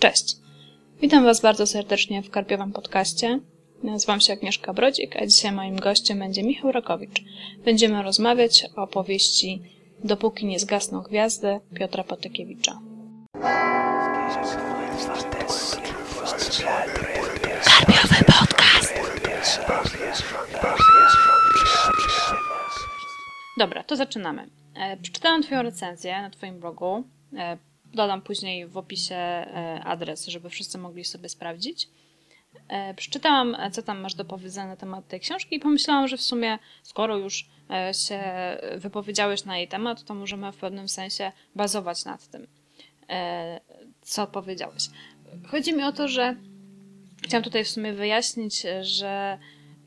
Cześć! Witam Was bardzo serdecznie w Karpiowym Podcaście. Nazywam się Agnieszka Brodzik, a dzisiaj moim gościem będzie Michał Rakowicz. Będziemy rozmawiać o powieści Dopóki nie zgasną gwiazdy Piotra Patykiewicza. Karpiowy Podcast! Dobra, to zaczynamy. E, przeczytałam Twoją recenzję na Twoim blogu. Dodam później w opisie e, adres, żeby wszyscy mogli sobie sprawdzić. E, przeczytałam, e, co tam masz do powiedzenia na temat tej książki i pomyślałam, że w sumie, skoro już się wypowiedziałeś na jej temat, to możemy w pewnym sensie bazować nad tym, co powiedziałeś. Chodzi mi o to, że chciałam tutaj w sumie wyjaśnić, że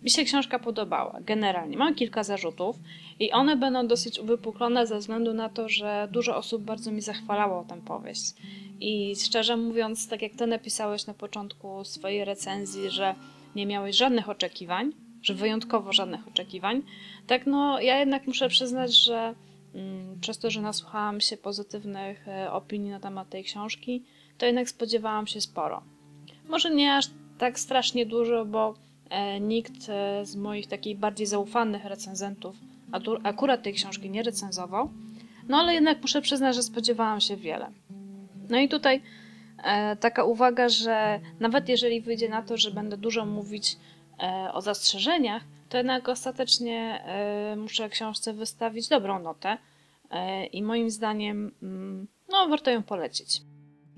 mi się książka podobała, generalnie. Mam kilka zarzutów i one będą dosyć uwypuklone ze względu na to, że dużo osób bardzo mi zachwalało tę powieść. I szczerze mówiąc, tak jak ty napisałeś na początku swojej recenzji, że nie miałeś żadnych oczekiwań, że wyjątkowo żadnych oczekiwań, tak no ja jednak muszę przyznać, że mm, przez to, że nasłuchałam się pozytywnych e, opinii na temat tej książki, to jednak spodziewałam się sporo. Może nie aż tak strasznie dużo, bo e, nikt e, z moich takich bardziej zaufanych recenzentów akurat tej książki nie recenzował, no ale jednak muszę przyznać, że spodziewałam się wiele. No i tutaj e, taka uwaga, że nawet jeżeli wyjdzie na to, że będę dużo mówić e, o zastrzeżeniach, to jednak ostatecznie e, muszę książce wystawić dobrą notę e, i moim zdaniem mm, no, warto ją polecić.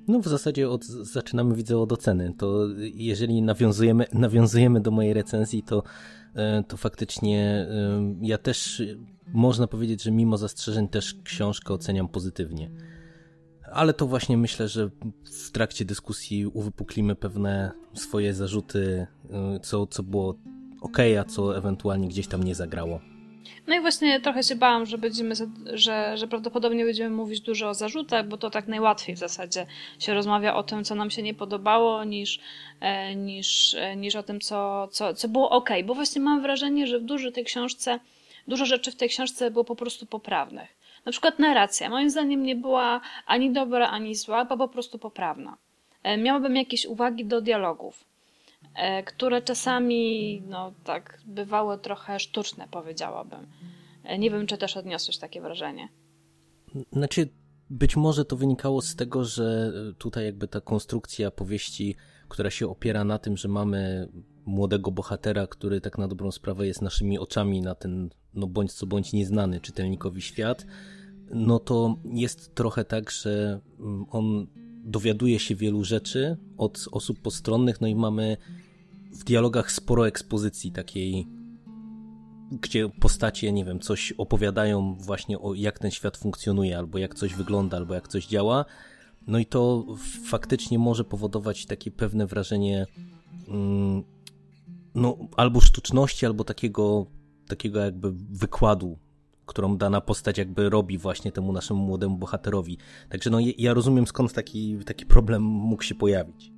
No w zasadzie od, zaczynamy widzę od oceny. To jeżeli nawiązujemy, nawiązujemy do mojej recenzji, to, to faktycznie e, ja też można powiedzieć, że mimo zastrzeżeń też książkę oceniam pozytywnie. Ale to właśnie myślę, że w trakcie dyskusji uwypuklimy pewne swoje zarzuty, e, co, co było ok, a co ewentualnie gdzieś tam nie zagrało. No i właśnie trochę się bałam, że będziemy, że, że prawdopodobnie będziemy mówić dużo o zarzutach, bo to tak najłatwiej w zasadzie się rozmawia o tym, co nam się nie podobało, niż, e, niż, e, niż o tym, co, co, co było ok. Bo właśnie mam wrażenie, że w dużo tej książce, dużo rzeczy w tej książce było po prostu poprawnych. Na przykład narracja, moim zdaniem nie była ani dobra, ani zła, bo po prostu poprawna. E, miałabym jakieś uwagi do dialogów które czasami, no tak, bywały trochę sztuczne, powiedziałabym. E, nie wiem, czy też odniosłeś takie wrażenie. Znaczy, być może to wynikało z tego, że tutaj jakby ta konstrukcja powieści, która się opiera na tym, że mamy młodego bohatera, który tak na dobrą sprawę jest naszymi oczami na ten, no bądź co bądź nieznany czytelnikowi świat, no to jest trochę tak, że mm, on dowiaduje się wielu rzeczy od osób postronnych, no i mamy w dialogach sporo ekspozycji takiej, gdzie postacie, nie wiem, coś opowiadają właśnie o jak ten świat funkcjonuje, albo jak coś wygląda, albo jak coś działa. No i to faktycznie może powodować takie pewne wrażenie mm, no, albo sztuczności, albo takiego, takiego jakby wykładu którą dana postać jakby robi właśnie temu naszemu młodemu bohaterowi. Także no ja rozumiem skąd taki, taki problem mógł się pojawić.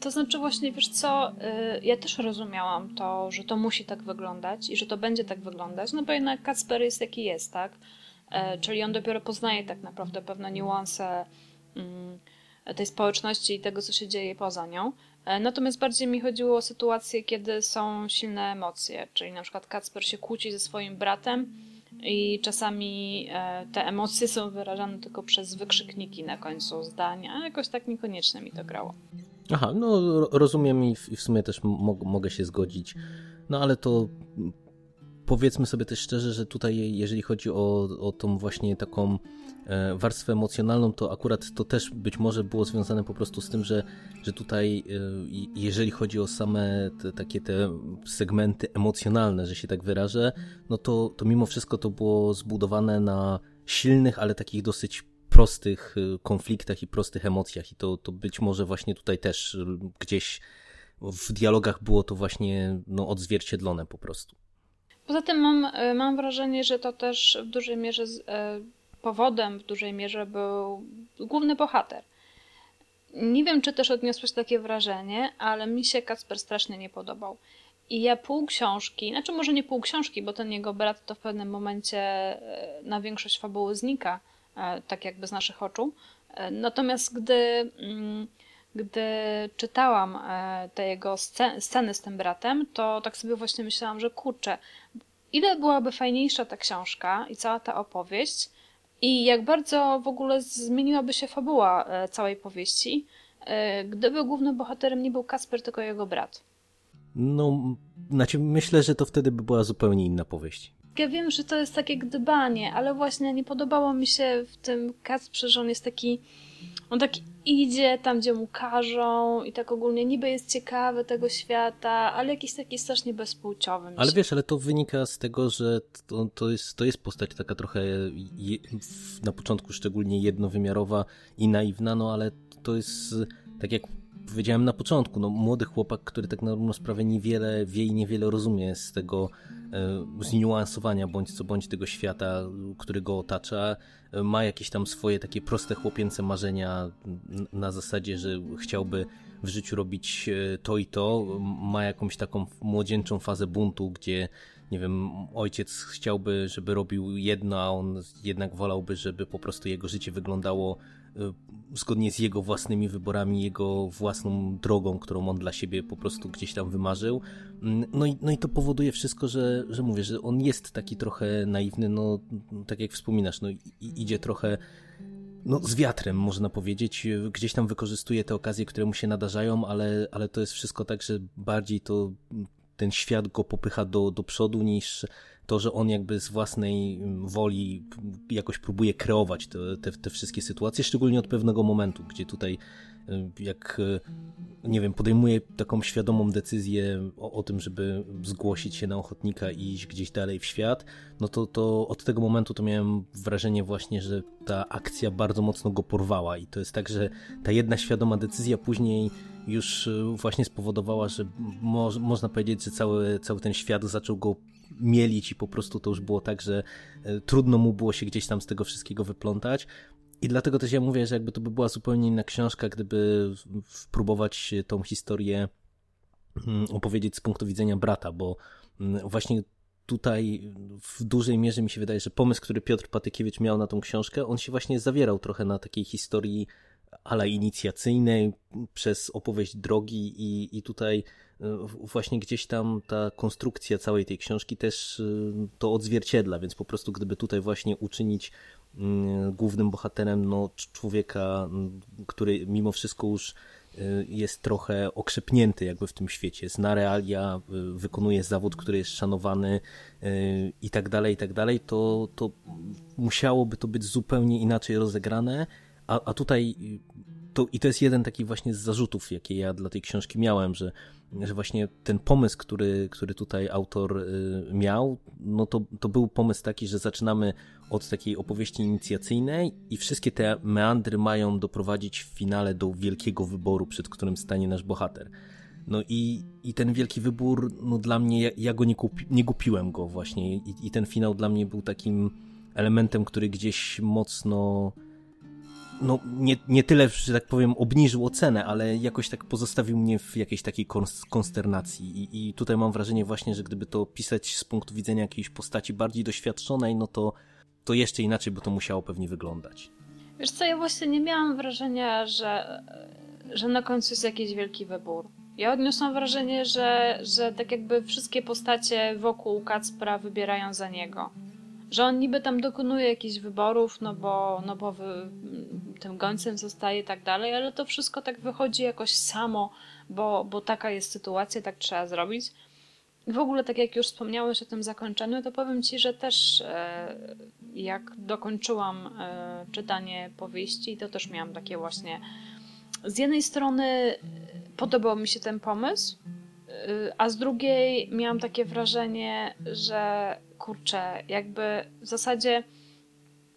To znaczy właśnie, wiesz co, y, ja też rozumiałam to, że to musi tak wyglądać i że to będzie tak wyglądać, no bo jednak Kacper jest jaki jest, tak? E, czyli on dopiero poznaje tak naprawdę pewne niuanse mm, tej społeczności i tego, co się dzieje poza nią. E, natomiast bardziej mi chodziło o sytuacje, kiedy są silne emocje, czyli na przykład Kacper się kłóci ze swoim bratem, i czasami e, te emocje są wyrażane tylko przez wykrzykniki na końcu zdania, a jakoś tak niekoniecznie mi to grało. Aha, no rozumiem i w, i w sumie też mogę się zgodzić. No ale to powiedzmy sobie też szczerze, że tutaj jeżeli chodzi o, o tą właśnie taką e, warstwę emocjonalną, to akurat to też być może było związane po prostu z tym, że, że tutaj e, jeżeli chodzi o same te, takie te segmenty emocjonalne, że się tak wyrażę, no to, to mimo wszystko to było zbudowane na silnych, ale takich dosyć prostych y, konfliktach i prostych emocjach i to, to być może właśnie tutaj też y, gdzieś w dialogach było to właśnie no, odzwierciedlone po prostu. Poza tym mam, y, mam wrażenie, że to też w dużej mierze powodem, w dużej mierze był główny bohater. Nie wiem, czy też odniosłeś takie wrażenie, ale mi się Kacper strasznie nie podobał. I ja pół książki, znaczy może nie pół książki, bo ten jego brat to w pewnym momencie na większość fabuły znika, tak jakby z naszych oczu. E, natomiast gdy, mm, gdy czytałam e, te jego sceny z tym bratem, to tak sobie właśnie myślałam, że kurczę, ile byłaby fajniejsza ta książka i cała ta opowieść i jak bardzo w ogóle zmieniłaby się fabuła e, całej powieści, e, gdyby głównym bohaterem nie był Kasper, tylko jego brat. No, znaczy myślę, że to wtedy by była zupełnie inna powieść. Ja wiem, że to jest takie gdybanie, ale właśnie nie podobało mi się w tym Kasprze, że on jest taki on tak idzie tam, gdzie mu każą i tak ogólnie niby jest ciekawy tego świata, ale jakiś taki strasznie bezpłciowy. Ale się. wiesz, ale to wynika z tego, że to, to, jest, to jest postać taka trochę je, na początku szczególnie jednowymiarowa i naiwna, no ale to jest tak jak powiedziałem na początku, no młody chłopak, który tak na dobrą sprawę niewiele wie i niewiele rozumie z tego E, zniuansowania bądź co bądź tego świata, który go otacza. E, ma jakieś tam swoje takie proste chłopięce marzenia na zasadzie, że chciałby w życiu robić e, to i to. Ma jakąś taką młodzieńczą fazę buntu, gdzie nie wiem, ojciec chciałby, żeby robił jedno, a on jednak wolałby, żeby po prostu jego życie wyglądało zgodnie z jego własnymi wyborami, jego własną drogą, którą on dla siebie po prostu gdzieś tam wymarzył. Mm, no i, no i to powoduje wszystko, że, że mówię, że on jest taki trochę naiwny, no tak jak wspominasz, no idzie trochę no, z wiatrem, można powiedzieć. Gdzieś tam wykorzystuje te okazje, które mu się nadarzają, ale, ale to jest wszystko tak, że bardziej to ten świat go popycha do, do przodu niż to, że on jakby z własnej mm, woli jakoś próbuje kreować te, te, te wszystkie sytuacje, szczególnie od pewnego momentu, gdzie tutaj y, jak y, nie wiem, podejmuje taką świadomą decyzję o, o, tym, żeby zgłosić się na ochotnika i iść gdzieś dalej w świat, no to, to od tego momentu to miałem wrażenie właśnie, że ta akcja bardzo mocno go porwała i to jest tak, że ta jedna świadoma decyzja później już y, właśnie spowodowała, że mo można powiedzieć, że cały, cały ten świat zaczął go mielić i po prostu to już było tak, że e, trudno mu było się gdzieś tam z tego wszystkiego wyplątać. I dlatego też ja mówię, że jakby to by była zupełnie inna książka, gdyby spróbować tą historię mm, opowiedzieć z punktu widzenia brata, bo mm, właśnie tutaj w dużej mierze mi się wydaje, że pomysł, który Piotr Patykiewicz miał na tą książkę, on się właśnie zawierał trochę na takiej historii ala inicjacyjnej przez opowieść drogi i, i tutaj e, właśnie gdzieś tam ta konstrukcja całej tej książki też e, to odzwierciedla, więc po prostu gdyby tutaj właśnie uczynić mm, głównym bohaterem no, człowieka, który mimo wszystko już e, jest trochę okrzepnięty jakby w tym świecie, zna realia, wykonuje zawód, który jest szanowany i tak dalej, i tak dalej, to, to musiałoby to być zupełnie inaczej rozegrane, a, a tutaj to, i to jest jeden taki właśnie z zarzutów, jakie ja dla tej książki miałem, że, że właśnie ten pomysł, który, który tutaj autor y, miał, no to, to był pomysł taki, że zaczynamy od takiej opowieści inicjacyjnej i wszystkie te meandry mają doprowadzić w finale do wielkiego wyboru, przed którym stanie nasz bohater. No i, i ten wielki wybór, no dla mnie, ja, ja go nie, kupi, nie kupiłem go właśnie I, i ten finał dla mnie był takim elementem, który gdzieś mocno no, nie, nie tyle, że tak powiem, obniżył ocenę, ale jakoś tak pozostawił mnie w jakiejś takiej konsternacji. I, I tutaj mam wrażenie właśnie, że gdyby to pisać z punktu widzenia jakiejś postaci bardziej doświadczonej, no to, to jeszcze inaczej by to musiało pewnie wyglądać. Wiesz co, ja właśnie nie miałam wrażenia, że, że na końcu jest jakiś wielki wybór. Ja odniosłam wrażenie, że, że tak jakby wszystkie postacie wokół Kacpra wybierają za niego że on niby tam dokonuje jakichś wyborów, no bo, no bo wy, tym gońcem zostaje i tak dalej, ale to wszystko tak wychodzi jakoś samo, bo, bo taka jest sytuacja, tak trzeba zrobić. W ogóle, tak jak już wspomniałeś o tym zakończeniu, to powiem Ci, że też e, jak dokończyłam e, czytanie powieści, to też miałam takie właśnie. Z jednej strony podobał mi się ten pomysł, a z drugiej miałam takie wrażenie, że kurczę, jakby w zasadzie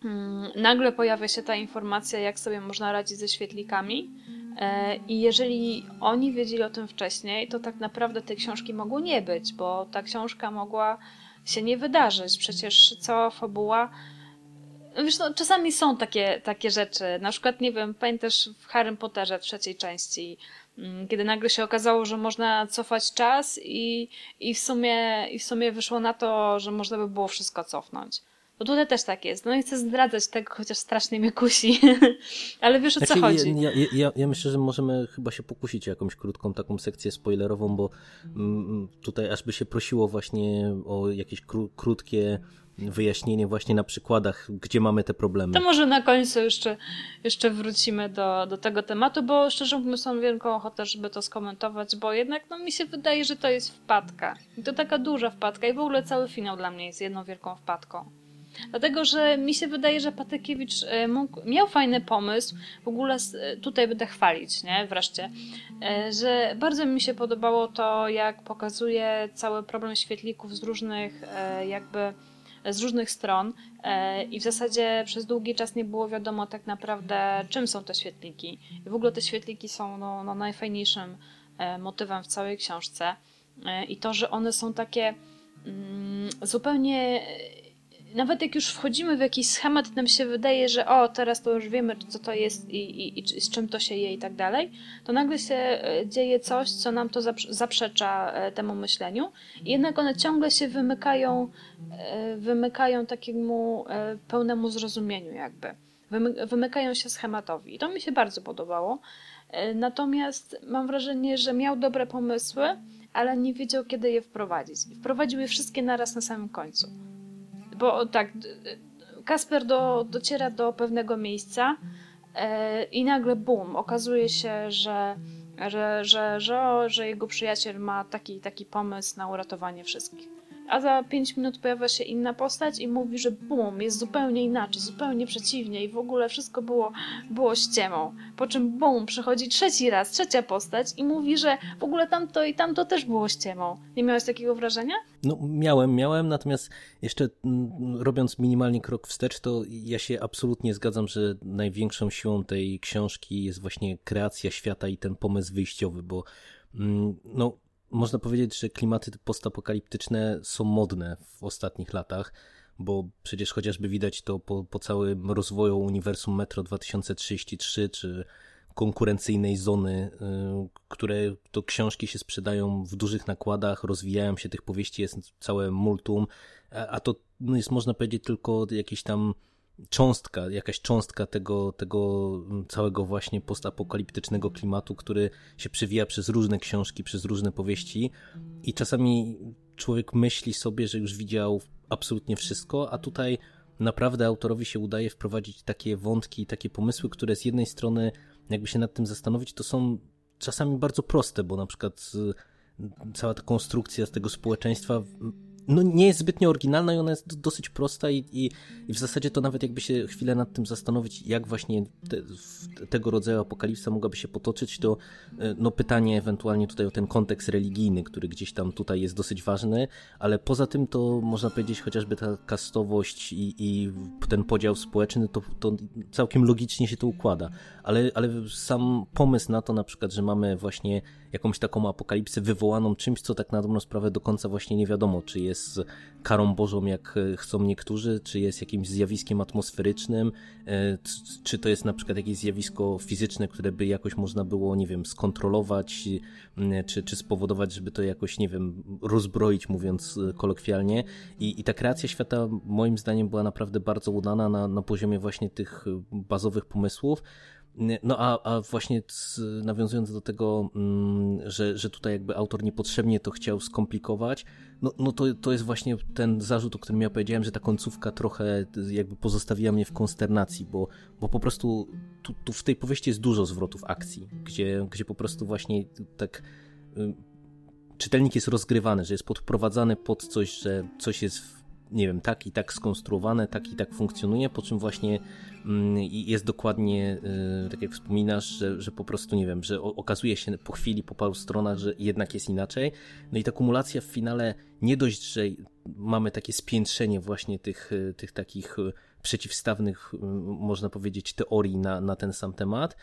hmm, nagle pojawia się ta informacja, jak sobie można radzić ze świetlikami. E, I jeżeli oni wiedzieli o tym wcześniej, to tak naprawdę tej książki mogło nie być, bo ta książka mogła się nie wydarzyć. Przecież cała fabuła. Wiesz, no, czasami są takie, takie rzeczy. Na przykład, nie wiem, pamiętasz w Harry Potterze trzeciej części kiedy nagle się okazało, że można cofać czas i, i, w sumie, i w sumie wyszło na to, że można by było wszystko cofnąć. Bo tutaj też tak jest. No nie chcę zdradzać tego, chociaż strasznie mnie kusi. Ale wiesz o co znaczy, chodzi. Ja, ja, ja, myślę, że możemy chyba się pokusić o jakąś krótką taką sekcję spoilerową, bo mm, tutaj aż by się prosiło właśnie o jakieś kró krótkie wyjaśnienie właśnie na przykładach, gdzie mamy te problemy. To może na końcu jeszcze, jeszcze wrócimy do, do tego tematu, bo szczerze mówiąc mam wielką ochotę, żeby to skomentować, bo jednak no, mi się wydaje, że to jest wpadka. I to taka duża wpadka i w ogóle cały finał dla mnie jest jedną wielką wpadką. Dlatego, że mi się wydaje, że Patekiewicz e, mógł, miał fajny pomysł, w ogóle e, tutaj będę chwalić, nie, wreszcie, e, że bardzo mi się podobało to, jak pokazuje cały problem świetlików z różnych jakby z różnych stron i w zasadzie przez długi czas nie było wiadomo tak naprawdę, czym są te świetliki. I w ogóle te świetliki są no, no najfajniejszym motywem w całej książce. I to, że one są takie mm, zupełnie nawet jak już wchodzimy w jakiś schemat, nam się wydaje, że o, teraz to już wiemy, co to jest i, i, i z czym to się je i tak dalej, to nagle się e, dzieje coś, co nam to zaprzecza e, temu myśleniu i jednak one ciągle się wymykają, e, wymykają takiemu pełnemu zrozumieniu jakby. Wymykają się schematowi i to mi się bardzo podobało. Natomiast mam wrażenie, że miał dobre pomysły, ale nie wiedział, kiedy je wprowadzić. Wprowadził je wszystkie naraz na samym końcu. Bo tak, Kasper do, dociera do pewnego miejsca e, i nagle bum, okazuje się, że, że, że, że, że jego przyjaciel ma taki taki pomysł na uratowanie wszystkich a za 5 minut pojawia się inna postać i mówi, że bum, jest zupełnie inaczej, zupełnie przeciwnie i w ogóle wszystko było, było ściemą. Po czym bum, przychodzi trzeci raz, trzecia postać i mówi, że w ogóle tamto i tamto też było ściemą. Nie miałeś takiego wrażenia? No miałem, miałem, natomiast jeszcze mm, robiąc minimalnie krok wstecz, to ja się absolutnie zgadzam, że największą siłą tej książki jest właśnie kreacja świata i ten pomysł wyjściowy, bo mm, no można powiedzieć, że klimaty postapokaliptyczne są modne w ostatnich latach, bo przecież chociażby widać to po, po całym rozwoju uniwersum Metro 2033 czy konkurencyjnej zony, y, które to książki się sprzedają w dużych nakładach, rozwijają się tych powieści, jest całe multum, a to no, jest można powiedzieć tylko jakiś tam cząstka, jakaś cząstka tego, tego całego właśnie postapokaliptycznego klimatu, który się przewija przez różne książki, przez różne powieści. I czasami człowiek myśli sobie, że już widział absolutnie wszystko, a tutaj naprawdę autorowi się udaje wprowadzić takie wątki, takie pomysły, które z jednej strony, jakby się nad tym zastanowić, to są czasami bardzo proste, bo na przykład y, cała ta konstrukcja z tego społeczeństwa no, nie jest zbytnio oryginalna i ona jest dosyć prosta i, i, i, w zasadzie to nawet jakby się chwilę nad tym zastanowić, jak właśnie te, tego rodzaju apokalipsa mogłaby się potoczyć, to e, no pytanie ewentualnie tutaj o ten kontekst religijny, który gdzieś tam tutaj jest dosyć ważny, ale poza tym to można powiedzieć chociażby ta kastowość i, i ten podział społeczny, to, to całkiem logicznie się to układa, ale, ale sam pomysł na to na przykład, że mamy właśnie jakąś taką apokalipsę wywołaną czymś, co tak na dobrą sprawę do końca właśnie nie wiadomo, czy jest karą Bożą, jak e, chcą niektórzy, czy jest jakimś zjawiskiem atmosferycznym, e, czy to jest na przykład jakieś zjawisko fizyczne, które by jakoś można było, nie wiem, skontrolować, czy, czy spowodować, żeby to jakoś, nie wiem, rozbroić, mówiąc e, kolokwialnie. I, i ta kreacja świata moim zdaniem była naprawdę bardzo udana na, na poziomie właśnie tych bazowych pomysłów. No a, a właśnie nawiązując do tego, mm, że, że tutaj jakby autor niepotrzebnie to chciał skomplikować, no, no to, to jest właśnie ten zarzut, o którym ja powiedziałem, że ta końcówka trochę jakby pozostawiła mnie w konsternacji, bo, bo po prostu tu, tu w tej powieści jest dużo zwrotów akcji, gdzie, gdzie po prostu właśnie tak y, czytelnik jest rozgrywany, że jest podprowadzany pod coś, że coś jest nie wiem, tak i tak skonstruowane, tak i tak funkcjonuje, po czym właśnie mm, jest dokładnie, y, tak jak wspominasz, że, że po prostu, nie wiem, że okazuje się po chwili, po paru stronach, że jednak jest inaczej. No i ta kumulacja w finale nie dość, że mamy takie spiętrzenie właśnie tych, y, tych takich y, przeciwstawnych, można powiedzieć, teorii na, na ten sam temat,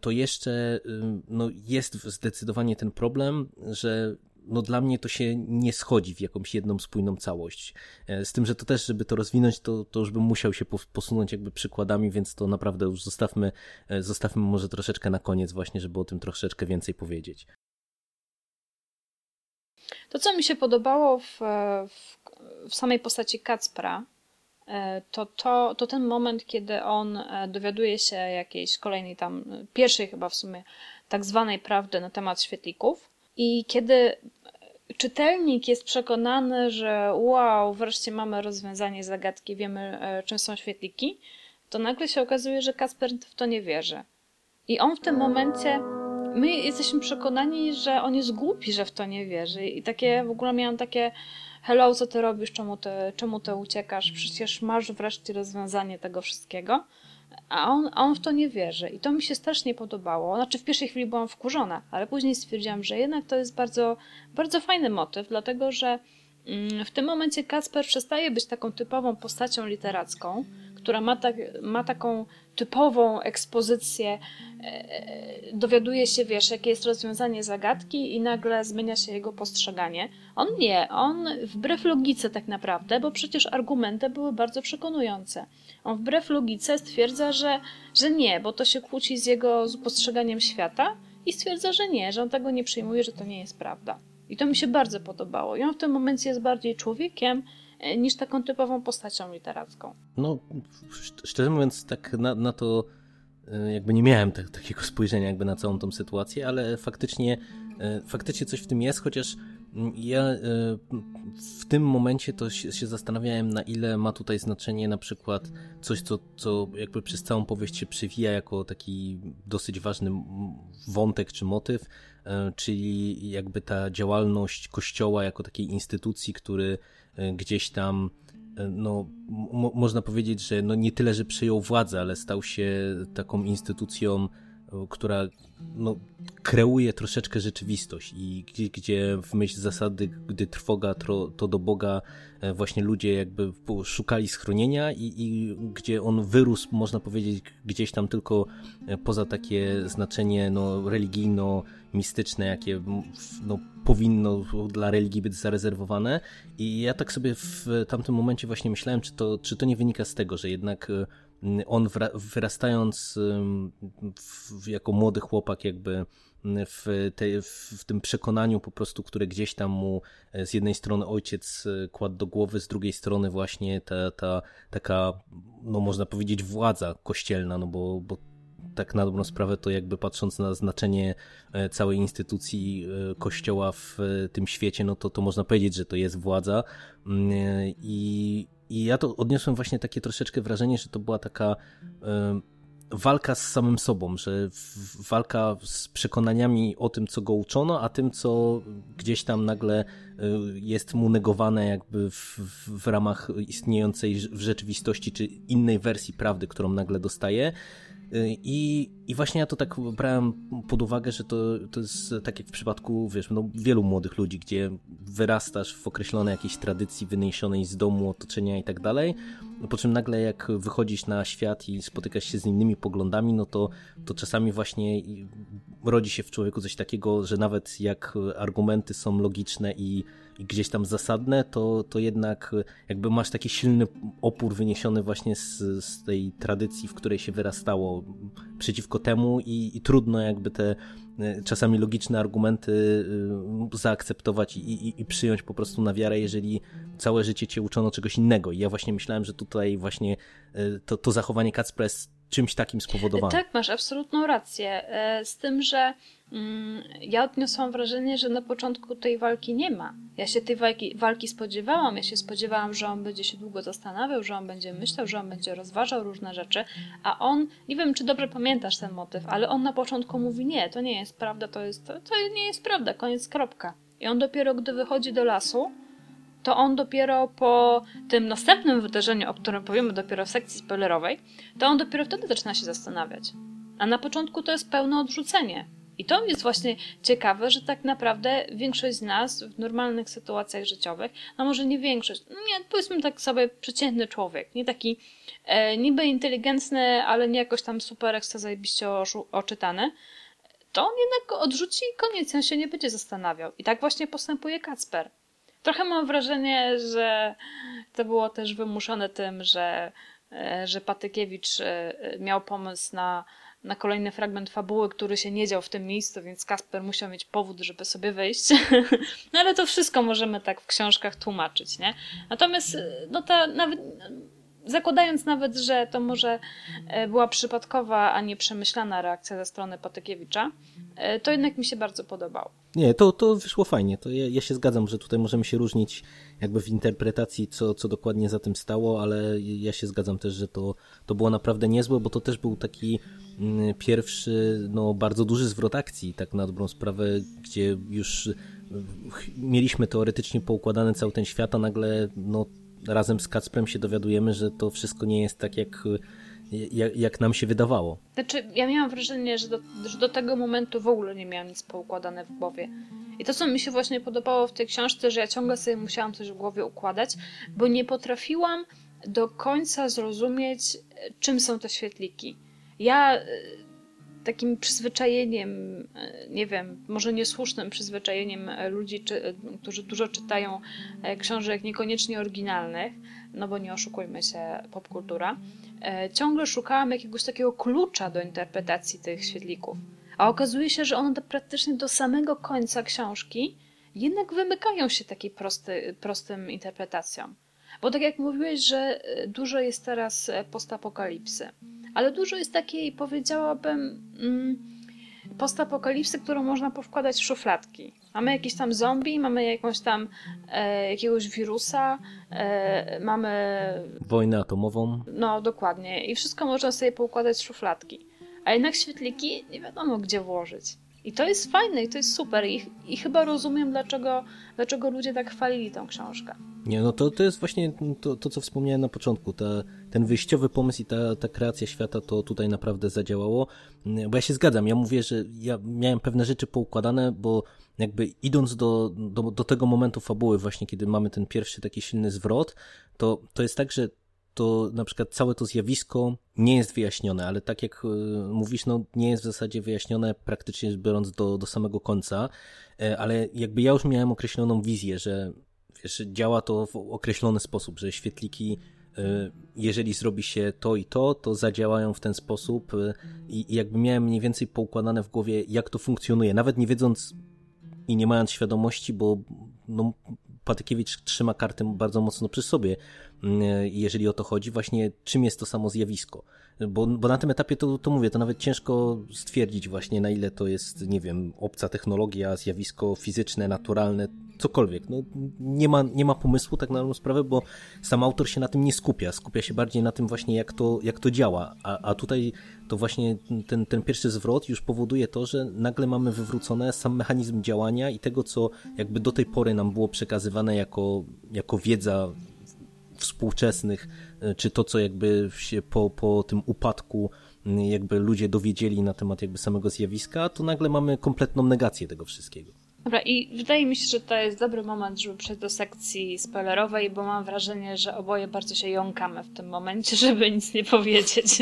to jeszcze no, jest zdecydowanie ten problem, że no dla mnie to się nie schodzi w jakąś jedną spójną całość. E, z tym, że to też, żeby to rozwinąć, to, to już bym musiał się posunąć jakby przykładami, więc to naprawdę już zostawmy, e, zostawmy może troszeczkę na koniec właśnie, żeby o tym troszeczkę więcej powiedzieć. To, co mi się podobało w, w, w samej postaci Kacpra, e, to, to, to ten moment, kiedy on dowiaduje się jakiejś kolejnej tam, pierwszej chyba w sumie, tak zwanej prawdy na temat świetlików i kiedy czytelnik jest przekonany, że wow, wreszcie mamy rozwiązanie zagadki, wiemy czym są świetliki, to nagle się okazuje, że Kasper w to nie wierzy. I on w tym momencie my jesteśmy przekonani, że on jest głupi, że w to nie wierzy. I takie w ogóle miałam takie hello, co ty robisz, czemu ty, czemu ty uciekasz? Przecież masz wreszcie rozwiązanie tego wszystkiego. A on, a on w to nie wierzy. I to mi się strasznie podobało. Znaczy, w pierwszej chwili byłam wkurzona, ale później stwierdziłam, że jednak to jest bardzo, bardzo fajny motyw, dlatego że mm, w tym momencie Kasper przestaje być taką typową postacią literacką, która ma, tak, ma taką typową ekspozycję, e, dowiaduje się, wiesz, jakie jest rozwiązanie zagadki i nagle zmienia się jego postrzeganie. On nie, on wbrew logice tak naprawdę, bo przecież argumenty były bardzo przekonujące. On wbrew logice stwierdza, że, że nie, bo to się kłóci z jego postrzeganiem świata i stwierdza, że nie, że on tego nie przyjmuje, że to nie jest prawda. I to mi się bardzo podobało. I on w tym momencie jest bardziej człowiekiem, niż taką typową postacią literacką. No, szczerze mówiąc, tak na, na to e, jakby nie miałem te, takiego spojrzenia jakby na całą tą sytuację, ale faktycznie, e, faktycznie coś w tym jest, chociaż mm, ja w tym momencie to się zastanawiałem, na ile ma tutaj znaczenie na przykład coś, co, co jakby przez całą powieść się przewija jako taki dosyć ważny wątek czy motyw, czyli jakby ta działalność kościoła jako takiej instytucji, który E, gdzieś tam e, no, można powiedzieć, że no nie tyle, że przejął władzę, ale stał się taką instytucją, e, która no, kreuje troszeczkę rzeczywistość i gdzie, gdzie w myśl zasady, gdy trwoga to, to do Boga, właśnie ludzie jakby szukali schronienia i, i gdzie on wyrósł, można powiedzieć, gdzieś tam tylko poza takie znaczenie no, religijno-mistyczne, jakie no, powinno dla religii być zarezerwowane. I ja tak sobie w tamtym momencie właśnie myślałem, czy to, czy to nie wynika z tego, że jednak y, on wyrastając w, jako młody chłopak jakby w, te, w tym przekonaniu po prostu, które gdzieś tam mu e, z jednej strony ojciec e, kładł do głowy, z drugiej strony właśnie ta, ta taka, no można powiedzieć władza kościelna, no bo, bo tak na dobrą sprawę to jakby patrząc na znaczenie e, całej instytucji e, kościoła w e, tym świecie, no to, to można powiedzieć, że to jest władza mm, i, i ja to odniosłem właśnie takie troszeczkę wrażenie, że to była taka walka z samym sobą, że walka z przekonaniami o tym, co go uczono, a tym, co gdzieś tam nagle jest mu negowane jakby w, w ramach istniejącej w rzeczywistości, czy innej wersji prawdy, którą nagle dostaje. Y, I, I właśnie ja to tak brałem pod uwagę, że to, to jest tak jak w przypadku, wiesz, no, wielu młodych ludzi, gdzie wyrastasz w określonej jakiejś tradycji wyniesionej z domu, otoczenia i tak dalej, po czym nagle jak wychodzisz na świat i spotykasz się z innymi poglądami, no to, to czasami właśnie rodzi się w człowieku coś takiego, że nawet jak argumenty są logiczne i i gdzieś tam zasadne, to, to jednak jakby masz taki silny opór wyniesiony właśnie z, z tej tradycji, w której się wyrastało przeciwko temu i, i trudno jakby te e, czasami logiczne argumenty e, zaakceptować i, i, i, przyjąć po prostu na wiarę, jeżeli całe życie cię uczono czegoś innego. I ja właśnie myślałem, że tutaj właśnie e, to, to zachowanie Kacpra jest czymś takim spowodowane. Tak, masz absolutną rację. Z tym, że Mm, ja odniosłam wrażenie, że na początku tej walki nie ma. Ja się tej walki, walki spodziewałam. Ja się spodziewałam, że on będzie się długo zastanawiał, że on będzie myślał, że on będzie rozważał różne rzeczy, a on, nie wiem czy dobrze pamiętasz ten motyw, ale on na początku mówi: Nie, to nie jest prawda, to, jest, to, to nie jest prawda, koniec, kropka. I on dopiero, gdy wychodzi do lasu, to on dopiero po tym następnym wydarzeniu, o którym powiemy dopiero w sekcji spoilerowej, to on dopiero wtedy zaczyna się zastanawiać. A na początku to jest pełne odrzucenie. I to jest właśnie ciekawe, że tak naprawdę większość z nas w normalnych sytuacjach życiowych, a może nie większość, no nie, powiedzmy tak sobie przeciętny człowiek, nie taki e, niby inteligentny, ale nie jakoś tam super ekstra zajebiście oczytany, to on jednak odrzuci i koniec, on się nie będzie zastanawiał. I tak właśnie postępuje Kacper. Trochę mam wrażenie, że to było też wymuszone tym, że, e, że Patykiewicz e, miał pomysł na na kolejny fragment fabuły, który się nie dział w tym miejscu, więc Kasper musiał mieć powód, żeby sobie wyjść. no ale to wszystko możemy tak w książkach tłumaczyć, nie? Natomiast no ta nawet zakładając nawet, że to może e, była przypadkowa, a nie przemyślana reakcja ze strony Patykiewicza, e, to jednak mi się bardzo podobało. Nie, to, to wyszło fajnie. To ja, ja się zgadzam, że tutaj możemy się różnić jakby w interpretacji, co, co dokładnie za tym stało, ale ja się zgadzam też, że to, to było naprawdę niezłe, bo to też był taki mm, pierwszy, no bardzo duży zwrot akcji, tak na dobrą sprawę, gdzie już mieliśmy teoretycznie poukładany cały ten świat, a nagle no, razem z Kacprem się dowiadujemy, że to wszystko nie jest tak, jak, jak, jak nam się wydawało. Znaczy, ja miałam wrażenie, że do, że do tego momentu w ogóle nie miałam nic poukładane w głowie. I to, co mi się właśnie podobało w tej książce, że ja ciągle sobie musiałam coś w głowie układać, bo nie potrafiłam do końca zrozumieć, czym są te świetliki. Ja takim przyzwyczajeniem, e, nie wiem, może niesłusznym przyzwyczajeniem e, ludzi, czy, e, którzy dużo czytają książek niekoniecznie oryginalnych, no bo nie oszukujmy się, popkultura, ciągle szukałam jakiegoś takiego klucza do interpretacji tych świetlików. A okazuje się, że one praktycznie do samego końca książki jednak wymykają się takiej prosty, prostym interpretacjom. Bo tak jak mówiłeś, że dużo jest teraz postapokalipsy ale dużo jest takiej, powiedziałabym, mm, postapokalipsy, którą można powkładać w szufladki. Mamy jakiś tam zombie, mamy jakąś tam e, jakiegoś wirusa, e, mamy... Wojnę atomową. No, dokładnie. I wszystko można sobie poukładać w szufladki. A jednak świetliki nie wiadomo gdzie włożyć. I to jest fajne i to jest super. I, i chyba rozumiem, dlaczego, dlaczego ludzie tak chwalili tą książkę. Nie, no to, to jest właśnie to, to co wspomniałem na początku. Ta, ten wyjściowy pomysł i ta, ta kreacja świata to tutaj naprawdę zadziałało. Bo ja się zgadzam, ja mówię, że ja miałem pewne rzeczy poukładane, bo jakby idąc do, do, do tego momentu fabuły, właśnie kiedy mamy ten pierwszy taki silny zwrot, to, to jest tak, że to na przykład całe to zjawisko nie jest wyjaśnione, ale tak jak e, mówisz, no nie jest w zasadzie wyjaśnione praktycznie biorąc do, do samego końca, e, ale jakby ja już miałem określoną wizję, że wiesz, działa to w określony sposób, że świetliki e, jeżeli zrobi się to i to, to zadziałają w ten sposób i jakby miałem mniej więcej poukładane w głowie, jak to funkcjonuje, nawet nie wiedząc i nie mając świadomości, bo no, Patykiewicz trzyma kartę bardzo mocno przy sobie, mm, jeżeli o to chodzi, właśnie czym jest to samo zjawisko. Bo, bo na tym etapie to, to mówię, to nawet ciężko stwierdzić właśnie na ile to jest, nie wiem, obca technologia, zjawisko fizyczne, naturalne, cokolwiek. No, nie, ma, nie ma pomysłu tak na dobrą sprawę, bo sam autor się na tym nie skupia. Skupia się bardziej na tym właśnie, jak to, jak to działa. A, a tutaj to właśnie ten, ten pierwszy zwrot już powoduje to, że nagle mamy wywrócone sam mechanizm działania i tego, co jakby do tej pory nam było przekazywane jako, jako wiedza współczesnych, e, czy to, co jakby się po, po tym upadku jakby ludzie dowiedzieli na temat jakby samego zjawiska, to nagle mamy kompletną negację tego wszystkiego. Dobra, i wydaje mi się, że to jest dobry moment, żeby przejść do sekcji spoilerowej, bo mam wrażenie, że oboje bardzo się jąkamy w tym momencie, żeby nic nie powiedzieć.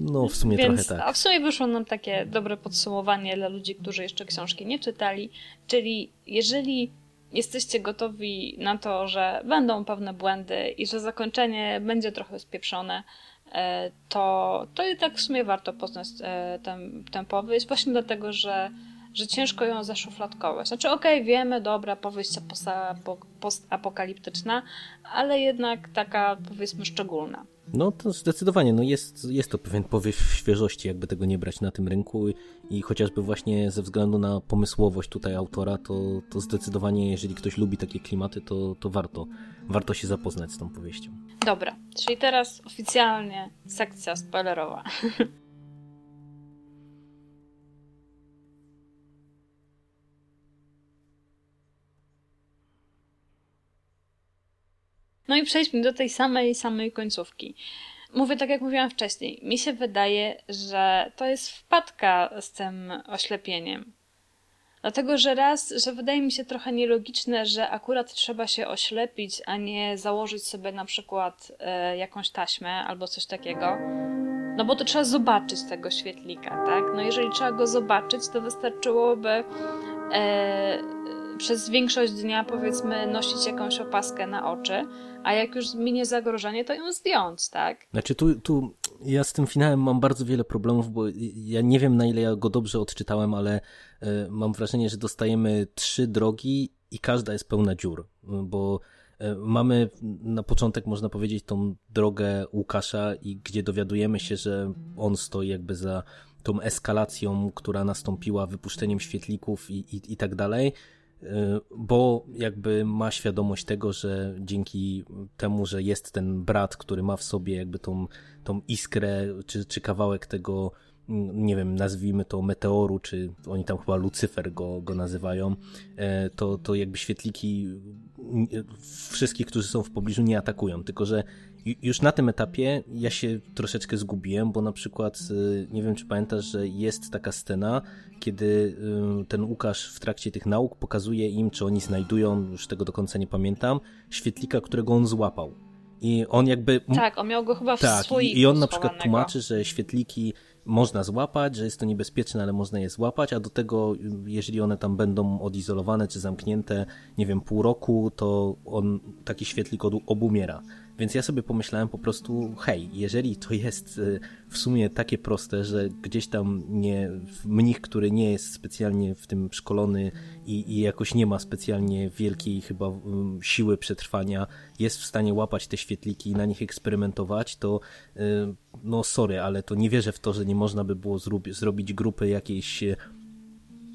No, w sumie Więc, trochę tak. A w sumie wyszło nam takie dobre podsumowanie dla ludzi, którzy jeszcze książki nie czytali, czyli jeżeli jesteście gotowi na to, że będą pewne błędy i że zakończenie będzie trochę spieprzone, e, to, to i tak w sumie warto poznać tę, tę powieść, właśnie dlatego, że że ciężko ją zaszufladkować. Znaczy, okej, okay, wiemy, dobra, powieść postapokaliptyczna, ale jednak taka, powiedzmy, szczególna. No to zdecydowanie, no jest, jest to pewien powiew świeżości, jakby tego nie brać na tym rynku i, chociażby właśnie ze względu na pomysłowość tutaj autora, to, to zdecydowanie, jeżeli ktoś lubi takie klimaty, to, to warto, warto się zapoznać z tą powieścią. Dobra, czyli teraz oficjalnie sekcja spoilerowa. No i przejdźmy do tej samej, samej końcówki. Mówię tak, jak mówiłam wcześniej. Mi się wydaje, że to jest wpadka z tym oślepieniem. Dlatego, że raz, że wydaje mi się trochę nielogiczne, że akurat trzeba się oślepić, a nie założyć sobie na przykład e, jakąś taśmę albo coś takiego. No bo to trzeba zobaczyć tego świetlika, tak? No jeżeli trzeba go zobaczyć, to wystarczyłoby e, przez większość dnia, powiedzmy, nosić jakąś opaskę na oczy, a jak już minie zagrożenie, to ją zdjąć, tak? Znaczy tu, tu ja z tym finałem mam bardzo wiele problemów, bo ja nie wiem na ile ja go dobrze odczytałem, ale y, mam wrażenie, że dostajemy trzy drogi i każda jest pełna dziur, bo mamy na początek, można powiedzieć, tą drogę Łukasza, i gdzie dowiadujemy się, że on stoi jakby za tą eskalacją, która nastąpiła wypuszczeniem świetlików i, i, i tak dalej, bo jakby ma świadomość tego, że dzięki temu, że jest ten brat, który ma w sobie jakby tą, tą iskrę, czy, czy kawałek tego, nie wiem, nazwijmy to meteoru, czy oni tam chyba Lucyfer go, go nazywają, e, to, to jakby świetliki wszystkich, którzy są w pobliżu nie atakują, tylko że już na tym etapie ja się troszeczkę zgubiłem, bo na przykład y, nie wiem, czy pamiętasz, że jest taka scena, kiedy y, ten Łukasz w trakcie tych nauk pokazuje im, czy oni znajdują, już tego do końca nie pamiętam, świetlika, którego on złapał. I on jakby. Tak, on miał go chyba w tak, I on na przykład tłumaczy, że świetliki można złapać, że jest to niebezpieczne, ale można je złapać, a do tego, jeżeli one tam będą odizolowane czy zamknięte, nie wiem, pół roku, to on taki świetlik obumiera. Więc ja sobie pomyślałem po prostu, hej, jeżeli to jest y, w sumie takie proste, że gdzieś tam nie, mnich, który nie jest specjalnie w tym szkolony i, i jakoś nie ma specjalnie wielkiej chyba siły przetrwania, jest w stanie łapać te świetliki i na nich eksperymentować, to y, no sorry, ale to nie wierzę w to, że nie można by było zrobić grupy jakiejś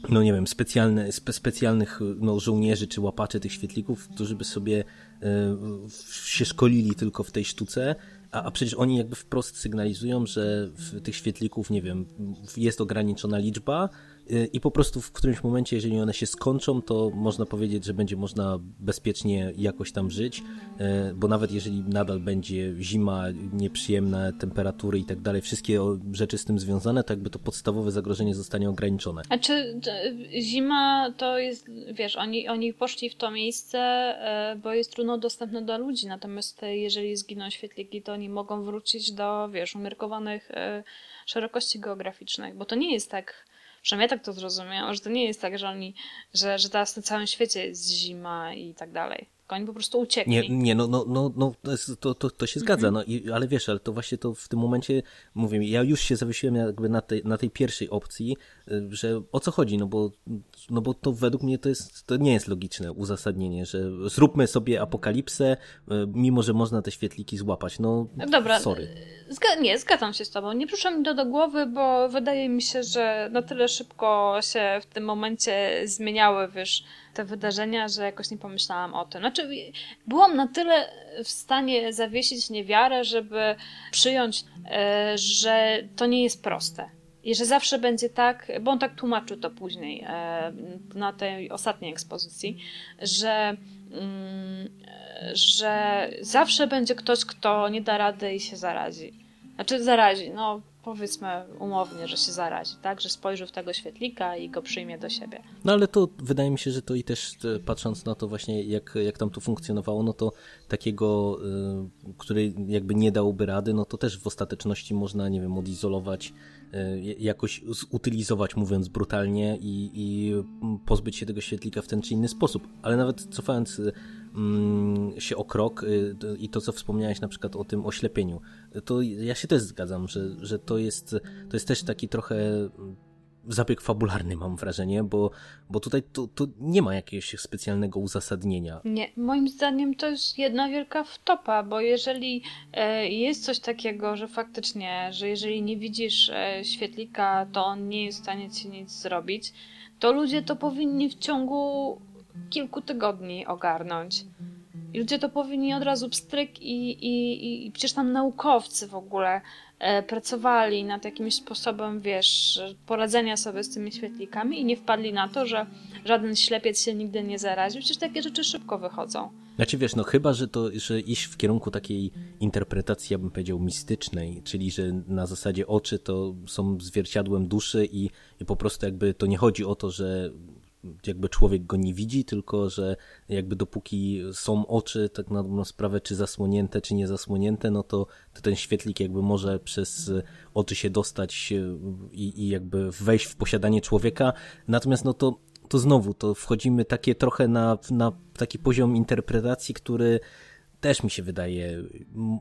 no nie wiem, specjalne, spe, specjalnych no, żołnierzy czy łapaczy tych świetlików, którzy by sobie y, się szkolili tylko w tej sztuce, a, a przecież oni jakby wprost sygnalizują, że w tych świetlików, nie wiem, jest ograniczona liczba, i po prostu w którymś momencie, jeżeli one się skończą, to można powiedzieć, że będzie można bezpiecznie jakoś tam żyć, e, bo nawet jeżeli nadal będzie zima, nieprzyjemne temperatury i tak dalej, wszystkie rzeczy z tym związane, to jakby to podstawowe zagrożenie zostanie ograniczone. A czy zima to jest, wiesz, oni, oni poszli w to miejsce, e, bo jest trudno dostępne dla ludzi, natomiast jeżeli zginą świetliki, to oni mogą wrócić do, wiesz, umiarkowanych e, szerokości geograficznych, bo to nie jest tak Przynajmniej ja tak to zrozumiałam, że to nie jest tak, że oni, że, że teraz na całym świecie jest zima i tak dalej. Tylko oni po prostu uciekli. Nie, nie no, no, no, no to, to, to się zgadza, mhm. no, i, ale wiesz, ale to właśnie to w tym momencie, mówię, ja już się zawiesiłem jakby na tej, na tej pierwszej opcji, y, że o co chodzi, no bo, no bo to według mnie to jest, to nie jest logiczne uzasadnienie, że zróbmy sobie apokalipsę, y, mimo że można te świetliki złapać, no, Dobra, sorry. Zga nie, zgadzam się z tobą. Nie przyszło mi to do głowy, bo wydaje mi się, że na tyle szybko się w tym momencie zmieniały, wiesz, te wydarzenia, że jakoś nie pomyślałam o tym. Znaczy, byłam na tyle w stanie zawiesić niewiarę, żeby przyjąć, e, że to nie jest proste. I że zawsze będzie tak, bo on tak tłumaczył to później e, na tej ostatniej ekspozycji, że, mm, że zawsze będzie ktoś, kto nie da rady i się zarazi. Znaczy zarazi, no powiedzmy umownie, że się zarazi, tak? Że spojrzy w tego świetlika i go przyjmie do siebie. No ale to wydaje mi się, że to i też e, patrząc na to właśnie, jak, jak tam to funkcjonowało, no to takiego, y, który jakby nie dałby rady, no to też w ostateczności można, nie wiem, odizolować, y, jakoś zutylizować, mówiąc brutalnie i, i pozbyć się tego świetlika w ten czy inny sposób. Ale nawet cofając się o krok y, i to, co wspomniałeś na przykład o tym oślepieniu, to ja się też zgadzam, że, że to, jest, to jest też taki trochę zabieg fabularny, mam wrażenie, bo, bo tutaj to, to nie ma jakiegoś specjalnego uzasadnienia. Nie, moim zdaniem to jest jedna wielka wtopa, bo jeżeli e, jest coś takiego, że faktycznie, że jeżeli nie widzisz e, świetlika, to on nie jest w stanie ci nic zrobić, to ludzie to powinni w ciągu kilku tygodni ogarnąć. I ludzie to powinni od razu pstryk i, i, i przecież tam naukowcy w ogóle e, pracowali nad jakimś sposobem, wiesz, poradzenia sobie z tymi świetlikami i nie wpadli na to, że żaden ślepiec się nigdy nie zaraził. Przecież takie rzeczy szybko wychodzą. Znaczy wiesz, no chyba, że to, że iść w kierunku takiej interpretacji, ja bym powiedział, mistycznej, czyli że na zasadzie oczy to są zwierciadłem duszy i, i po prostu jakby to nie chodzi o to, że jakby człowiek go nie widzi, tylko że jakby dopóki są oczy, tak na dobrą sprawę, czy zasłonięte, czy nie zasłonięte, no to, to ten świetlik jakby może przez oczy się dostać i, i jakby wejść w posiadanie człowieka. Natomiast no to, to znowu, to wchodzimy takie trochę na, na taki poziom interpretacji, który też mi się wydaje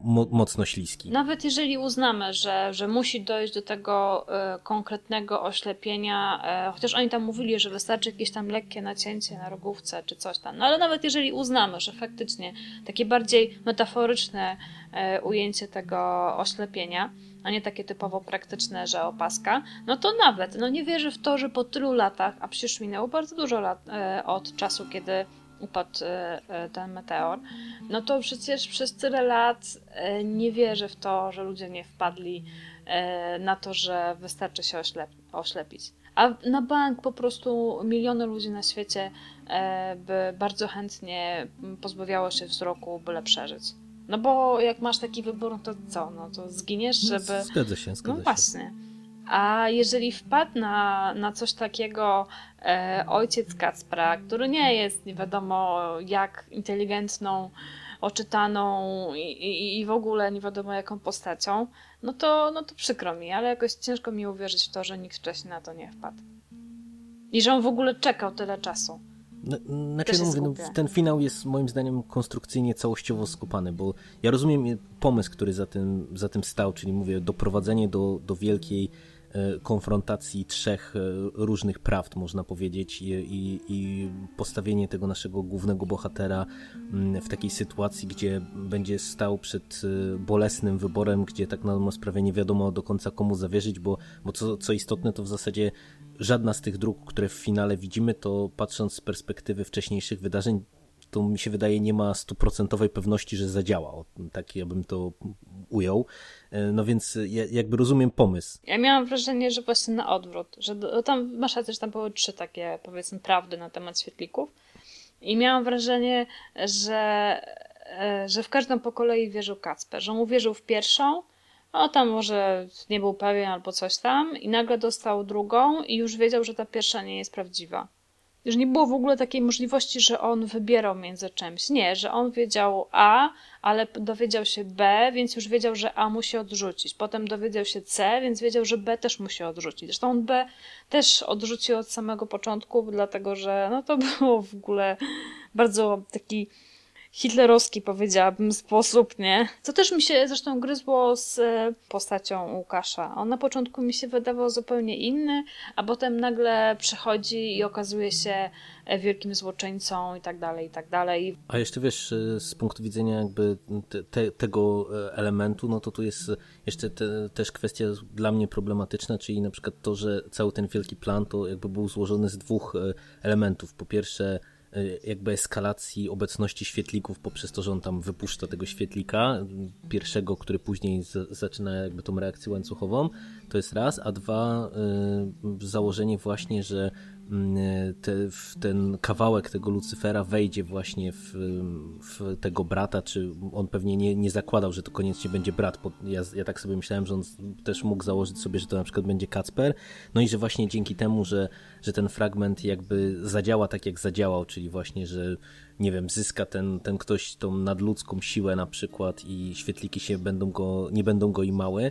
mo mocno śliski. Nawet jeżeli uznamy, że, że musi dojść do tego e, konkretnego oślepienia, e, chociaż oni tam mówili, że wystarczy jakieś tam lekkie nacięcie na rogówce czy coś tam, no ale nawet jeżeli uznamy, że faktycznie takie bardziej metaforyczne e, ujęcie tego oślepienia, a nie takie typowo praktyczne, że opaska, no to nawet, no nie wierzę w to, że po tylu latach, a przecież minęło bardzo dużo lat e, od czasu, kiedy upadł e, e, ten meteor, no to przecież przez tyle lat e, nie wierzę w to, że ludzie nie wpadli na to, że wystarczy się oślep oślepić. A na bank po prostu miliony ludzi na świecie by bardzo chętnie pozbawiało się wzroku, byle przeżyć. No bo jak masz taki wybór, no to co? No to zginiesz, No, żeby. Zgadza się, zgadza No się. właśnie. A jeżeli wpadł na, na coś takiego e, ojciec Kacpra, który nie jest nie wiadomo jak inteligentną, oczytaną i, i, i w ogóle nie wiadomo jaką postacią, no to, no to przykro mi, ale jakoś ciężko mi uwierzyć w to, że nikt wcześniej na to nie wpadł. I że on w ogóle czekał tyle czasu. No, Znaczy, no mówię, no, ten finał jest moim zdaniem konstrukcyjnie całościowo skupany, bo ja rozumiem pomysł, który za tym, za tym stał, czyli mówię, doprowadzenie do, do wielkiej konfrontacji trzech e, różnych prawd, można powiedzieć, i, i, i postawienie tego naszego głównego bohatera mm, w takiej sytuacji, gdzie będzie stał przed e, bolesnym wyborem, gdzie tak na dobrą sprawę nie wiadomo do końca komu zawierzyć, bo, bo co, co istotne, to w zasadzie żadna z tych dróg, które w finale widzimy, to patrząc z perspektywy wcześniejszych wydarzeń, to mi się wydaje nie ma stuprocentowej pewności, że zadziała. Tak ja bym to ujął. E, No więc ja jakby rozumiem pomysł. Ja miałam wrażenie, że właśnie na odwrót, że do, tam masz rację, że tam były trzy takie powiedzmy prawdy na temat świetlików i miałam wrażenie, że, e, że w każdą po kolei wierzył Kacper, że on uwierzył w pierwszą, o tam może nie był pewien albo coś tam i nagle dostał drugą i już wiedział, że ta pierwsza nie jest prawdziwa. Już nie było w ogóle takiej możliwości, że on wybierał między czymś. Nie, że on wiedział A, ale dowiedział się B, więc już wiedział, że A musi odrzucić. Potem dowiedział się C, więc wiedział, że B też musi odrzucić. Zresztą on B też odrzucił od samego początku, dlatego że no to było w ogóle bardzo taki hitlerowski, powiedziałabym, sposób, nie? Co też mi się zresztą gryzło z e, postacią Łukasza. On na początku mi się wydawał zupełnie inny, a potem nagle przychodzi i okazuje się e, wielkim złoczyńcą i tak dalej, i tak dalej. A jeszcze wiesz, e, z punktu widzenia jakby te, te, tego elementu, no to tu jest jeszcze te, też kwestia dla mnie problematyczna, czyli na przykład to, że cały ten wielki plan to jakby był złożony z dwóch elementów. Po pierwsze jakby eskalacji obecności świetlików poprzez to, że on tam wypuszcza tego świetlika, pierwszego, który później z, zaczyna jakby tą reakcję łańcuchową, to jest raz, a dwa y, założenie właśnie, że te, w ten kawałek tego Lucyfera wejdzie właśnie w, w tego brata, czy on pewnie nie, nie zakładał, że to koniecznie będzie brat. Ja, ja tak sobie myślałem, że on też mógł założyć sobie, że to na przykład będzie Kacper. No i że właśnie dzięki temu, że, że ten fragment jakby zadziała tak, jak zadziałał, czyli właśnie, że nie wiem, zyska ten, ten ktoś tą nadludzką siłę na przykład i świetliki się będą go, nie będą go imały,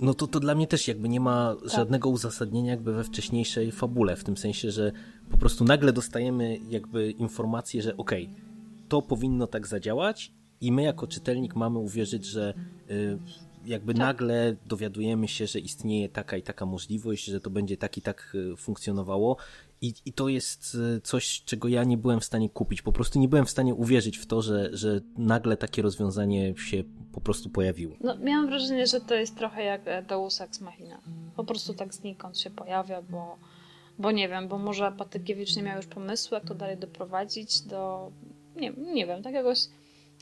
no to to dla mnie też jakby nie ma żadnego uzasadnienia jakby we wcześniejszej fabule, w tym sensie, że po prostu nagle dostajemy jakby informację, że okej, to powinno tak zadziałać i my jako czytelnik mamy uwierzyć, że y, jakby nagle dowiadujemy się, że istnieje taka i taka możliwość, że to będzie tak i tak y, funkcjonowało i, i to jest y, coś, czego ja nie byłem w stanie kupić. Po prostu nie byłem w stanie uwierzyć w to, że, że nagle takie rozwiązanie się po prostu pojawiło. No, miałam wrażenie, że to jest trochę jak e, Deus Ex Machina. Po prostu tak znikąd się pojawia, bo, bo nie wiem, bo może Patykiewicz nie miał już pomysłu, jak to dalej doprowadzić do... Nie, nie wiem, tak jakoś...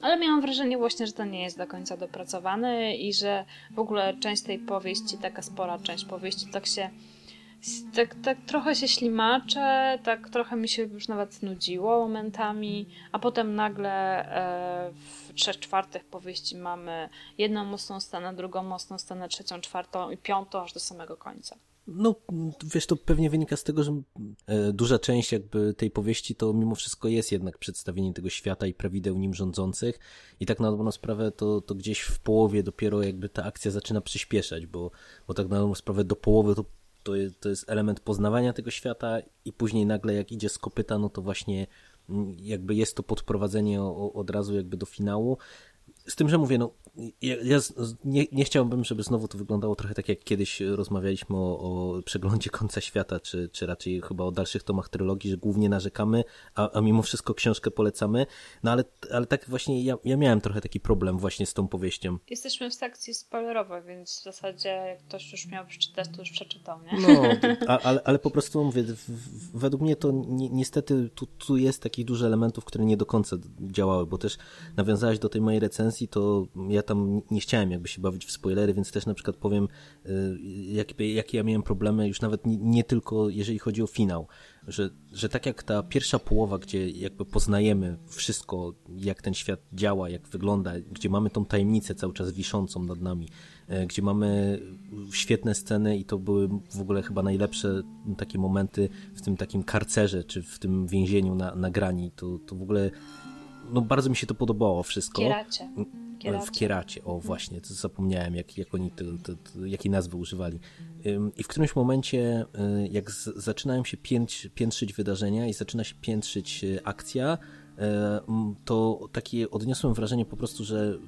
Ale miałam wrażenie właśnie, że to nie jest do końca dopracowane i że w ogóle część tej powieści, taka spora część powieści, tak się tak, tak trochę się ślimacze, tak trochę mi się już nawet nudziło momentami, a potem nagle e, w trzech czwartych powieści mamy jedną mocną scenę, drugą mocną scenę, trzecią, czwartą i piątą aż do samego końca. No, wiesz, to pewnie wynika z tego, że e, duża część jakby tej powieści to mimo wszystko jest jednak przedstawienie tego świata i prawideł nim rządzących i tak na dobrą sprawę to, to gdzieś w połowie dopiero jakby ta akcja zaczyna przyspieszać, bo, bo tak na dobrą sprawę do połowy to, to, jest, to jest element poznawania tego świata i później nagle jak idzie z kopyta, no to właśnie jakby jest to podprowadzenie od razu jakby do finału. Z tym, że mówię, no ja, nie, nie, chciałbym, żeby znowu to wyglądało trochę tak, jak kiedyś rozmawialiśmy o, o, przeglądzie końca świata, czy, czy raczej chyba o dalszych tomach trylogii, że głównie narzekamy, a, a mimo wszystko książkę polecamy. No ale, ale tak właśnie ja, ja miałem trochę taki problem właśnie z tą powieścią. Jesteśmy w sekcji spoilerowej, więc w zasadzie jak ktoś już miał przeczytać, to już przeczytał, nie? No, a, ale, ale po prostu mówię, według mnie to ni, niestety tu, tu jest takich dużo elementów, które nie do końca działały, bo też nawiązałeś do tej mojej recenzji, to ja tam nie chciałem jakby się bawić w spoilery, więc też na przykład powiem, y, jakie jak ja miałem problemy, już nawet nie, nie, tylko jeżeli chodzi o finał, że, że tak jak ta pierwsza połowa, gdzie jakby poznajemy wszystko, jak ten świat działa, jak wygląda, gdzie mamy tą tajemnicę cały czas wiszącą nad nami, y, gdzie mamy świetne sceny i to były w ogóle chyba najlepsze takie momenty w tym takim karcerze, czy w tym więzieniu na, na grani, to, to w ogóle no bardzo mi się to podobało wszystko. Kieracie. Kieracie. W Kieracie, o właśnie, to zapomniałem, jak, jak oni to, to, to, jakiej nazwy używali. I w którymś momencie, y, jak z, zaczynają się piętrzyć wydarzenia i zaczyna się piętrzyć y, akcja, y, to takie odniosłem wrażenie po prostu, że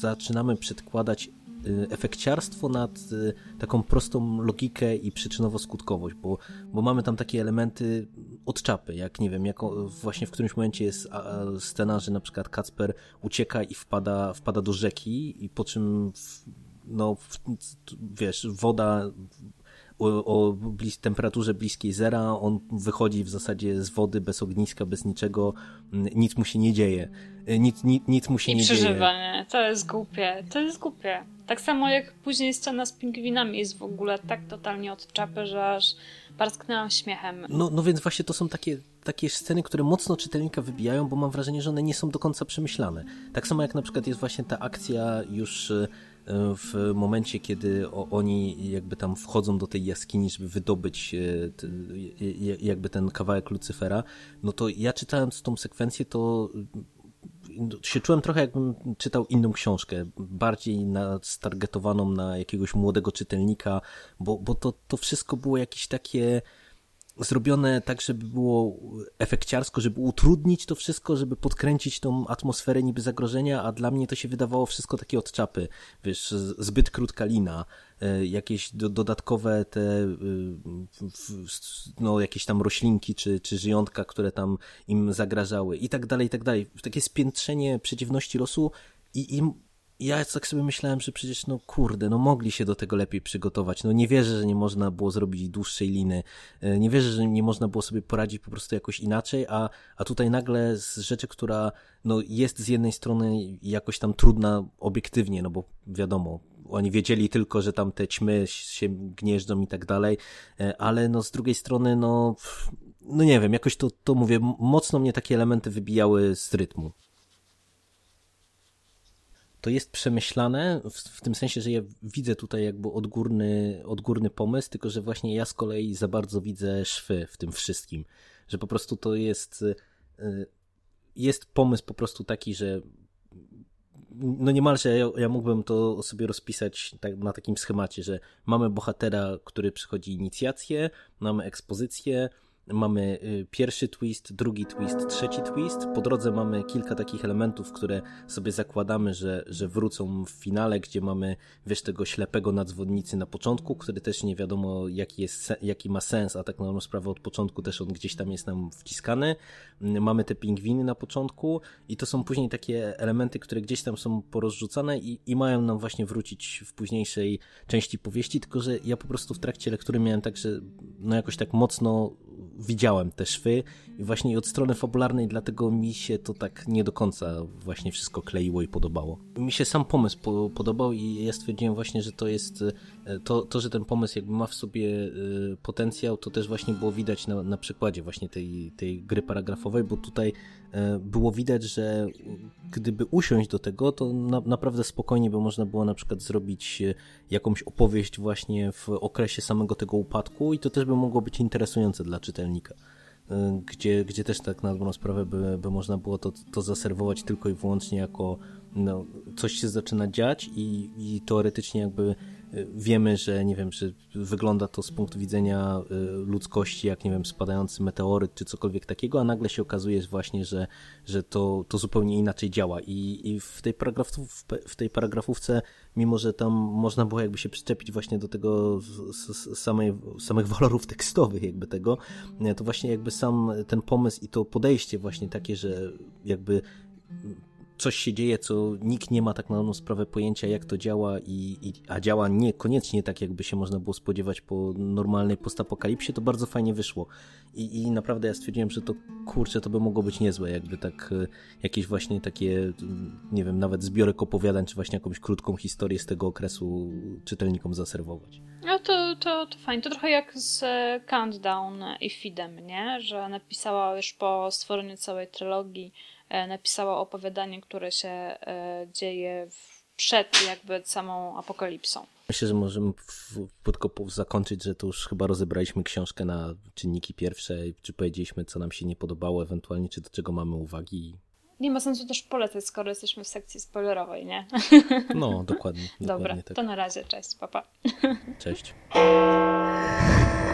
zaczynamy przedkładać efekciarstwo nad y, taką prostą logikę i przyczynowo-skutkowość, bo, bo mamy tam takie elementy od czapy, jak nie wiem, jak właśnie w którymś momencie jest scena, że na przykład Kacper ucieka i wpada, wpada do rzeki i po czym no, wiesz, woda o, o blis temperaturze bliskiej zera, on wychodzi w zasadzie z wody bez ogniska, bez niczego, nic mu się nie dzieje. Y, nic, nic, nic mu się I nie przeżywa, dzieje. nie? To jest głupie, to jest głupie. Tak samo jak później scena z pingwinami jest w ogóle tak totalnie od czapy, że aż parsknęłam śmiechem. No, no więc właśnie to są takie, takie sceny, które mocno czytelnika wybijają, bo mam wrażenie, że one nie są do końca przemyślane. Tak samo jak na przykład jest właśnie ta akcja już e, w momencie, kiedy oni jakby tam wchodzą do tej jaskini, żeby wydobyć e, jakby ten kawałek Lucyfera, no to ja czytając tą sekwencję, to się czułem trochę jakbym czytał inną książkę, bardziej stargetowaną na jakiegoś młodego czytelnika, bo, bo to, to wszystko było jakieś takie zrobione tak, żeby było efekciarsko, żeby utrudnić to wszystko, żeby podkręcić tą atmosferę niby zagrożenia, a dla mnie to się wydawało wszystko takie od czapy. Wiesz, zbyt krótka lina, e, jakieś do, dodatkowe te e, no, jakieś tam roślinki czy, czy żyjątka, które tam im zagrażały i tak dalej, i tak dalej. Takie spiętrzenie przeciwności losu i, i ja tak sobie myślałem, że przecież no kurde, no mogli się do tego lepiej przygotować. No nie wierzę, że nie można było zrobić dłuższej liny. E, nie wierzę, że nie można było sobie poradzić po prostu jakoś inaczej, a, a tutaj nagle z rzeczy, która no jest z jednej strony jakoś tam trudna obiektywnie, no bo wiadomo, oni wiedzieli tylko, że tam te ćmy się gnieżdżą i tak dalej, e, ale no z drugiej strony no no nie wiem, jakoś to, to mówię, mocno mnie takie elementy wybijały z rytmu to jest przemyślane w, w, tym sensie, że ja widzę tutaj jakby odgórny, odgórny pomysł, tylko że właśnie ja z kolei za bardzo widzę szwy w tym wszystkim, że po prostu to jest y, jest pomysł po prostu taki, że no niemalże ja, ja mógłbym to sobie rozpisać tak, na takim schemacie, że mamy bohatera, który przychodzi inicjację, mamy ekspozycję, mamy y, pierwszy twist, drugi twist, trzeci twist. Po drodze mamy kilka takich elementów, które sobie zakładamy, że, że wrócą w finale, gdzie mamy, wiesz, tego ślepego na dzwonnicy na początku, który też nie wiadomo jaki, jest, jaki ma sens, a tak na sprawę od początku też on gdzieś tam jest nam wciskany. Mm, mamy te pingwiny na początku i to są później takie elementy, które gdzieś tam są porozrzucane i, i mają nam właśnie wrócić w późniejszej części powieści, tylko że ja po prostu w trakcie lektury miałem tak, że no jakoś tak mocno widziałem te szwy i właśnie od strony fabularnej dlatego mi się to tak nie do końca właśnie wszystko kleiło i podobało. Mi się sam pomysł po, podobał i ja stwierdziłem właśnie, że to jest e, to, to, że ten pomysł jakby ma w sobie y, potencjał, to też właśnie było widać na, na przykładzie właśnie tej, tej gry paragrafowej, bo tutaj było widać, że gdyby usiąść do tego, to na, naprawdę spokojnie by można było na przykład zrobić jakąś opowieść właśnie w okresie samego tego upadku i to też by mogło być interesujące dla czytelnika. Y, gdzie, gdzie też tak na dobrą sprawę by, by można było to, to zaserwować tylko i wyłącznie jako no, coś się zaczyna dziać i, i teoretycznie jakby wiemy, że nie wiem, że wygląda to z punktu widzenia ludzkości, jak nie wiem, spadający meteoryt czy cokolwiek takiego, a nagle się okazuje właśnie, że, że to, to zupełnie inaczej działa. I, i w, tej w tej paragrafówce, mimo że tam można było jakby się przyczepić właśnie do tego samej, samych walorów tekstowych jakby tego, to właśnie jakby sam ten pomysł i to podejście właśnie takie, że jakby coś się dzieje, co nikt nie ma tak na sprawę pojęcia, jak to działa, i, i, a działa niekoniecznie tak, jakby się można było spodziewać po normalnej postapokalipsie, to bardzo fajnie wyszło. I, I naprawdę ja stwierdziłem, że to kurczę, to by mogło być niezłe, jakby tak e, jakieś właśnie takie, nie wiem, nawet zbiorek opowiadań, czy właśnie jakąś krótką historię z tego okresu czytelnikom zaserwować. No to, to, to fajnie. To trochę jak z e, Countdown i Fidem, nie? Że napisała już po stworzeniu całej trylogii napisała opowiadanie, które się e, dzieje przed jakby samą apokalipsą. Myślę, że możemy krótko zakończyć, że to już chyba rozebraliśmy książkę na czynniki pierwsze, czy powiedzieliśmy, co nam się nie podobało, ewentualnie, czy do czego mamy uwagi. Nie ma sensu też polecać, skoro jesteśmy w sekcji spoilerowej, nie? No, dokładnie. Dobra, dokładnie tak. to na razie, cześć, papa. Cześć.